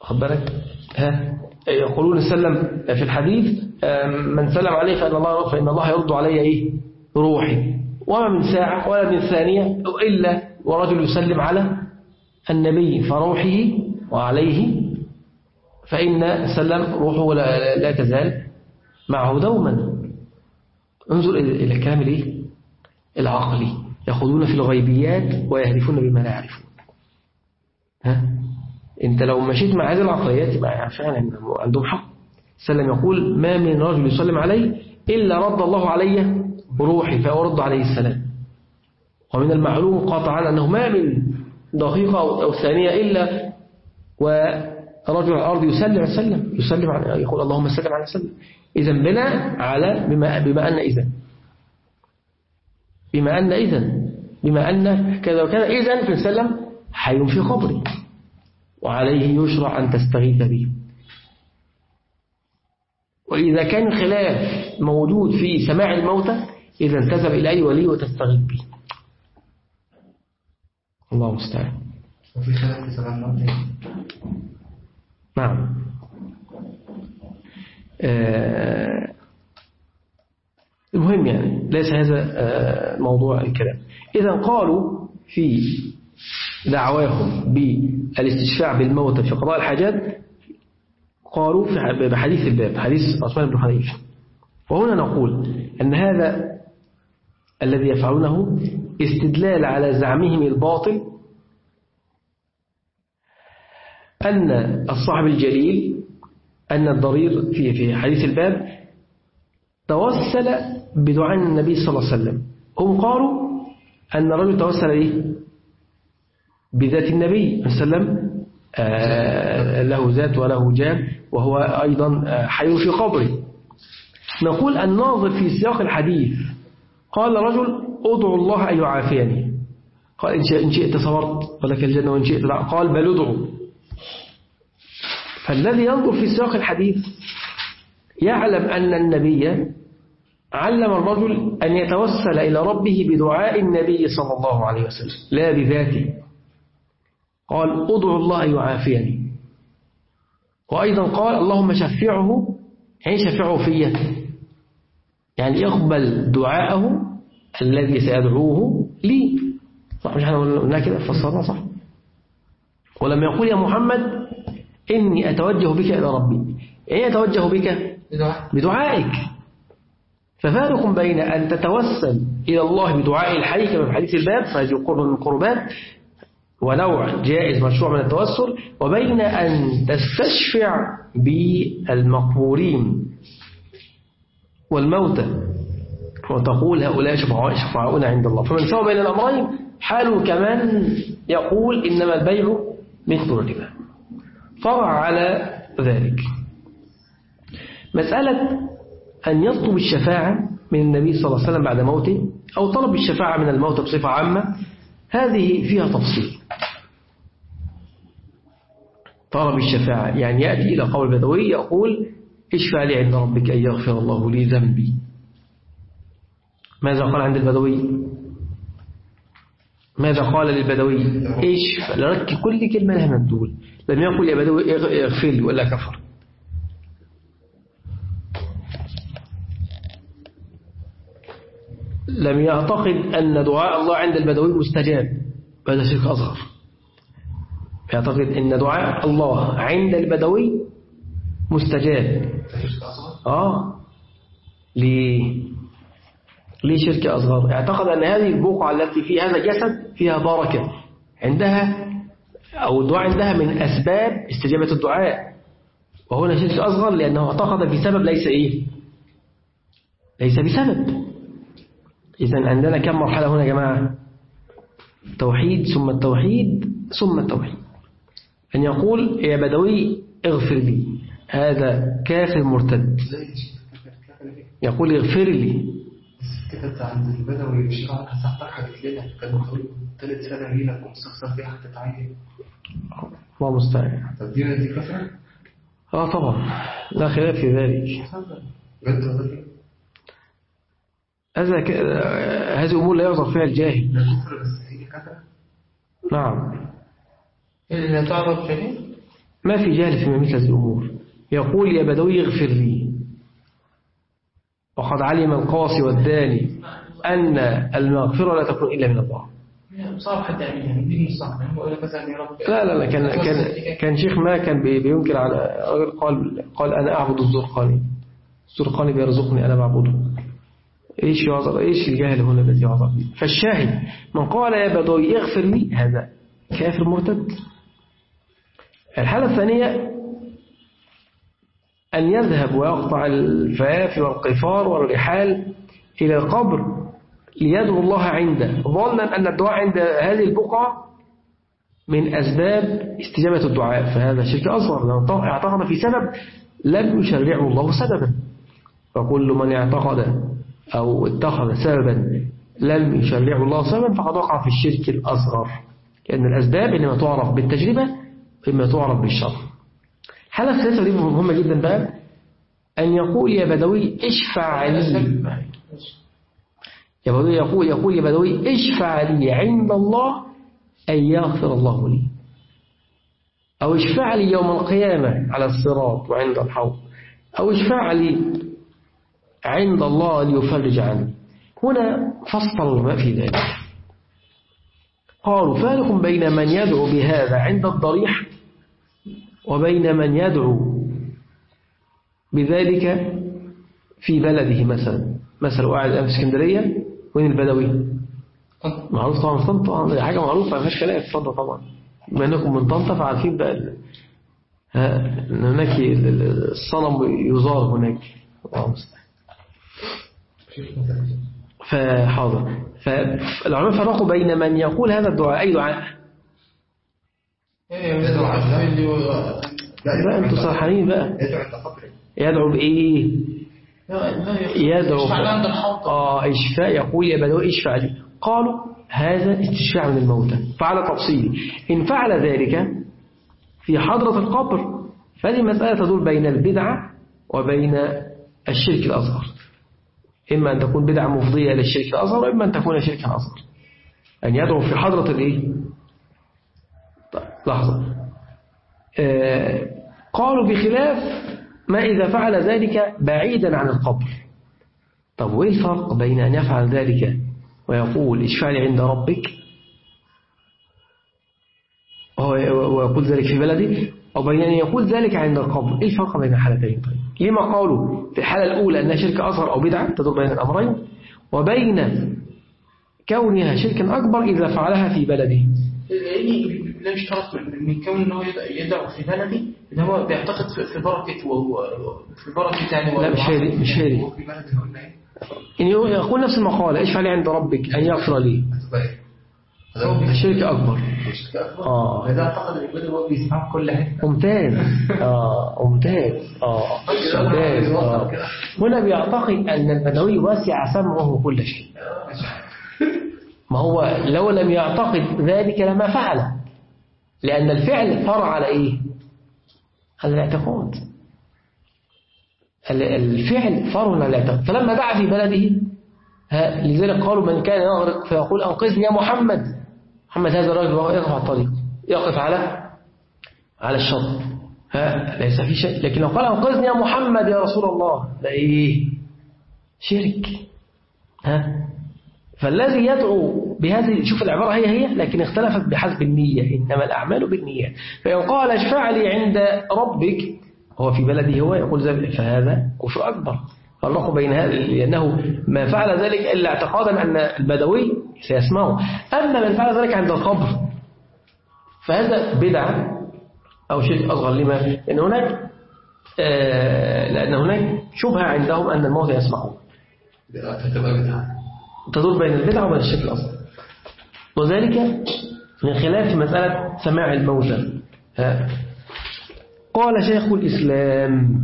خد بالك؟ ها؟ يقولون سلم في الحديث من سلم عليه فإن الله فإن الله يرد علي إيه؟ روحي. وما من ساعة ولا من ثانية إلا ورجل يسلم على النبي فروحه وعليه فإن سلم روحه لا, لا تزال معه دوما. انظر إلى الكلام الايه العقلي يخوضون في الغيبيات ويهدفون بما لا يعرفون. ها؟ أنت لو مشيت مع هذه العقليات يبقى فعلا عندهم حق. سلم يقول ما من رجل يسلم علي إلا رد الله علي روحي فأرد عليه السلام. ومن المعلوم قاطعا أنه ما من دقيقة أو ثانية إلا ورجل الأرض يسلم سلم يسلم على يقول اللهم سلم على سلم إذا بناء على بما, بما أن إذا بما أن إذا بما أن كذا وكذا. إذا فنسلم حي في قبري. وعليه يشرع أن تستغيث به. وإذا كان خلاف موجود في سماع الموتى إذا انتسب إلى ولي وتستغيث به. الله المستعان. وفي خلاف في سماع الموتى. نعم. آه المهم يعني ليس هذا آه موضوع الكلام. إذا قالوا في دعواهم بالاستشفاع بالموت في قضاء الحاجات قالوا في بحديث الباب حديث عثمان بن حنيف وهنا نقول أن هذا الذي يفعلونه استدلال على زعمهم الباطل أن الصاحب الجليل أن الضرير في في حديث الباب توسل بدعاء النبي صلى الله عليه وسلم. هم قالوا أن الرجل توسل إيه؟ بذات النبي صلى الله عليه وسلم. آه، له ذات وله جاب وهو أيضا آه، حي في قبره. نقول الناظر في سياق الحديث قال رجل ادعو الله أن يعافيني. قال إن شئت, صبرت ولك الجنة وإن شئت لا. قال بل ادعو. فالذي ينظر في سياق الحديث يعلم أن النبي علم الرجل أن يتوسل إلى ربه بدعاء النبي صلى الله عليه وسلم لا بذاته. قال ادعو الله يعافيني. وأيضا قال اللهم شفعه يعني شفعه فيه يعني يقبل دعاءه الذي سيدعوه لي. صح مش إحنا قلنا كده فسرنا صح. ولم يقول يا محمد إني أتوجه بك إلى ربي. يعني أتوجه بك؟ بدعائك. ففارق بين أن تتوسل إلى الله بدعاء الحي كما في حديث الباب فهذه قرب من القربات ونوع جائز مشروع من التوسل وبين أن تستشفع بالمقبورين والموتى. وتقول هؤلاء شفعاؤنا عند الله. فمن سوى بين الأمرين حاله كمان يقول إنما البيع مثل الربا. فرع على ذلك. مسألة أن يطلب الشفاعة من النبي صلى الله عليه وسلم بعد موته أو طلب الشفاعة من الموت بصفة عامة هذه فيها تفصيل. طلب الشفاعة يعني يأتي إلى قول بدوي يقول اشفع لي عند ربك أن يغفر الله لي ذنبي. ماذا قال عند البدوي؟ ماذا قال للبدوي؟ اشفع لرك كل كلمة لها مبدول. لم يقل يا بدوي اغفر لي ولا كفر. لم يعتقد أن دعاء الله عند البدوي مستجاب. هذا شرك أصغر. يعتقد أن دعاء الله عند البدوي مستجاب. آه. ليه ليه شرك أصغر؟ اعتقد أن هذه البقعة التي في هذا الجسد فيها بركة. عندها أو الدعاء عندها من أسباب استجابة الدعاء. وهنا شرك أصغر لأنه اعتقد في سبب ليس إيه؟ ليس بسبب. إذا عندنا كم مرحلة هنا يا جماعة؟ توحيد ثم التوحيد ثم التوحيد. أن يقول يا بدوي اغفر لي. هذا كافر مرتد. يقول اغفر لي. كتبت عند البدوي مش هتحتاج حاجة لنا كان ثالث سنة لينا ومستخسر فيها هتتعين الله المستعان طب دي دي كفر؟ آه طبعا. لا خلاف في ذلك. هذا ك... هذه أمور لا يعذر فيها الجاهل. لا كفر بس هي كفر. نعم. اللي لا تعرف شيء ما في جهل في مثل هذه الأمور. يقول يا بدوي اغفر لي. وقد علم القاصي والداني أن المغفرة لا تكون إلا من الله. يقول لك مثلا يا رب لا لا لا كان كان كان شيخ ما كان بي- بينكر على قال قال أنا أعبد الزرقاني الزرقاني بيرزقني أنا بعبده. إيش يعذر؟ إيش الجاهل هنا الذي يعذر به؟ فالشاهد من قال يا بدوي اغفر لي هذا كافر مرتد. الحالة الثانية أن يذهب ويقطع الفيافي والقفار والرحال إلى القبر ليدعو الله عنده. ظنا أن الدعاء عند هذه البقعة من أسباب استجابة الدعاء. فهذا شرك أصغر. لأنه اعتقد في سبب لم يشرعه الله سببا. فكل من اعتقد أو اتخذ سببا لم يشرعه الله سببا فقد وقع في الشرك الأصغر. لأن الأسباب إنما تعرف بالتجربة وإما تعرف بالشرع. الحالة الثالثة دي مهمة جدا بقى. أن يقول يا بدوي اشفع لي. يا بدوي يقول يقول يا بدوي اشفع لي عند الله أن يغفر الله لي. أو اشفع لي يوم القيامة على الصراط وعند الحوض. أو اشفع لي عند الله ليفرج عني. هنا فصل ما في ذلك. قالوا فارق بين من يدعو بهذا عند الضريح وبين من يدعو بذلك في بلده مثلا؟ مثلا قاعد في إسكندرية وين البدوي؟ معروف طبعا في طنطا حاجة معروفة ما فيهاش كلام في طنطا طبعا. بما إنكم من طنطا فعارفين بقى ال- ها، إن هناك ال- ال- الصنم يزار هناك. الله المستعان. فحاضر فالعلماء فرقوا بين من يقول هذا الدعاء. أي دعاء؟ يدعو عند لا أنتوا صرحانين بقى. يدعو بإيه؟ يدعو آه إشفاء يقول يا بدوي اشفع لي. قالوا هذا استشفاع من الموتى. فعلى تفصيل إن فعل ذلك في حضرة القبر فهذه مسألة تدور بين البدعة وبين الشرك الأصغر. إما أن تكون بدعة مفضية إلى الشرك الأصغر وإما أن تكون شركا أصغر. أن يدعو في حضرة الإيه؟ طيب لحظة. آه قالوا بخلاف ما إذا فعل ذلك بعيدا عن القبر. طب وإيه الفرق بين أن يفعل ذلك ويقول اشفع لي عند ربك؟ ويقول ذلك في بلدي؟ أو بين أن يقول ذلك عند القبر؟ إيه الفرق بين الحالتين طيب لما قالوا في الحالة الأولى أنها شرك أصغر أو بدعة تدور بين الأمرين وبين كونها شركا أكبر إذا فعلها في بلده. لا يشترط من كون أنه يدعو في بلدي إن هو بيعتقد في- بركة وهو في بركة يعني لا مش هي مش هي دي. وفي بلد قلنا إيه؟ إن يقول نفس المقالة اشفع لي عند ربك أن يغفر لي. الشرك أكبر. آه. إذا اعتقد ان هو بيسمعه في كل حتة. ممتاز. [laughs] آه ممتاز. آه ممتاز. آه. هنا بيعتقد أن البدوي واسع سمعه كل شيء. [laughs] ما هو لو لم يعتقد ذلك لما فعل لأن الفعل فرع على إيه؟ على الاعتقاد. ال- الفعل فرع على الاعتقاد. فلما دعا في بلده لذلك قالوا من كان يغرق فيقول أنقذني يا محمد. محمد هذا الرجل يقف على الطريق. يقف على على الشط. ها ليس في شيء. لكن لو قال أنقذني يا محمد يا رسول الله. ده إيه؟ شرك. ها؟ فالذي يدعو بهذه شوف العبارة هي هي لكن اختلفت بحسب النية إنما الأعمال بالنية. فإن قال اشفع لي عند ربك هو في بلده هو يقول فهذا كفر أكبر. فرقوا بين هذا لأنه ما فعل ذلك إلا اعتقادا أن البدوي سيسمعه. أما من فعل ذلك عند القبر فهذا بدعة أو شيء أصغر لما؟ لأن هناك آه، لأن هناك شبهة عندهم أن الموت بدعة. تدور بين البدعة وبين الشرك الأصغر. وذلك من خلاف مسألة سماع الموتى. ها. قال شيخ الإسلام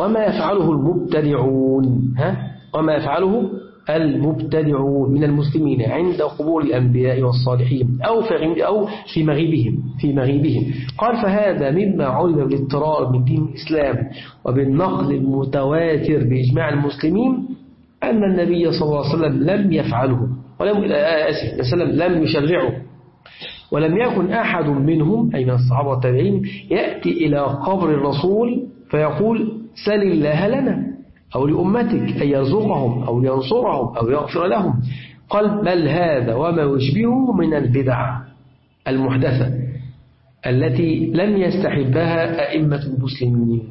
وما يفعله المبتدعون؟ ها. وما يفعله المبتدعون من المسلمين عند قبور الأنبياء والصالحين أو في أو في مغيبهم في مغيبهم. قال فهذا مما علم بالاضطرار من دين الإسلام وبالنقل المتواتر بإجماع المسلمين أن النبي صلى الله عليه وسلم لم يفعله. ولم آه، آسف لم يشرعه ولم يكن أحد منهم أي من الصحابة والتابعين يأتي إلى قبر الرسول فيقول سل الله لنا أو لأمتك أن يرزقهم أو ينصرهم أو يغفر لهم قال بل هذا وما يشبهه من البدع المحدثة التي لم يستحبها أئمة المسلمين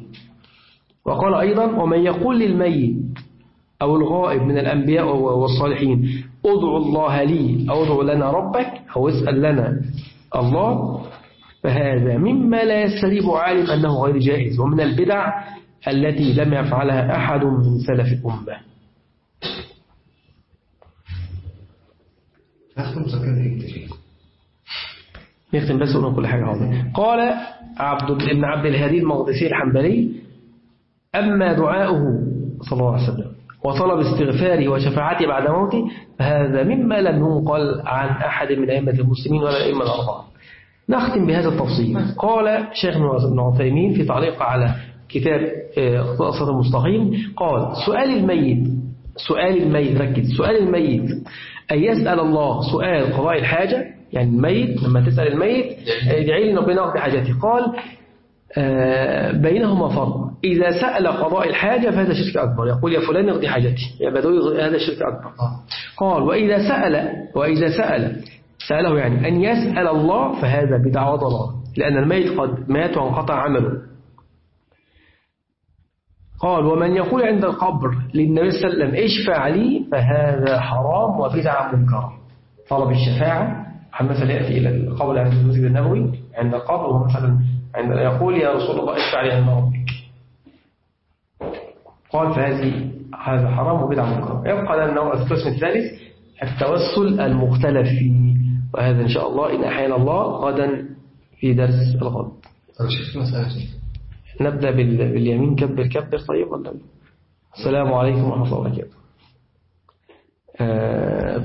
وقال أيضا ومن يقول للميت أو الغائب من الأنبياء والصالحين. ادعوا الله لي. أو ادعوا لنا ربك أو اسأل لنا الله. فهذا مما لا يستريب عالم أنه غير جائز. ومن البدع التي لم يفعلها أحد من سلف الأمة. نختم بس ونقول كل حاجة حاضر قال عبد ابن عبد الهادي المقدسي الحنبلي أما دعاؤه صلى الله عليه وسلم. وطلب استغفاره وشفاعته بعد موته فهذا مما لم ينقل عن أحد من أئمة المسلمين ولا الأئمة الأربعة. نختم بهذا التفصيل. قال شيخ ابن عثيمين في تعليق على كتاب اخطاء صراط المستقيم قال سؤال الميت سؤال الميت ركز. سؤال الميت أن يسأل الله سؤال قضاء الحاجة؟ يعني الميت لما تسأل الميت ادعي لي ربنا يقضي حاجتي قال آه، بينهما فرق. إذا سأل قضاء الحاجة فهذا شرك أكبر. يقول يا فلان اقضي حاجتي. يا بدوي هذا شرك أكبر. آه. قال وإذا سأل وإذا سأل سأله يعني أن يسأل الله فهذا بدعة وضلال لأن الميت قد مات وانقطع عمله. قال ومن يقول عند القبر للنبي صلى الله عليه وسلم اشفع لي فهذا حرام وبدعة منكرة طلب الشفاعة. عن مثلا يأتي إلى القبر عند المسجد النبوي عند القبر ومثلا عند يقول يا رسول الله اشفع لي عند ربك؟ قال فهذه هذا حرام وبدعة منكرة يبقى لنا النوع القسم الثالث التوسل المختلف فيه وهذا إن شاء الله إن أحيانا الله غدا في درس الغد. دي نبدأ بال- باليمين كبر كبر طيب ولا السلام عليكم ورحمة الله وبركاته. آه،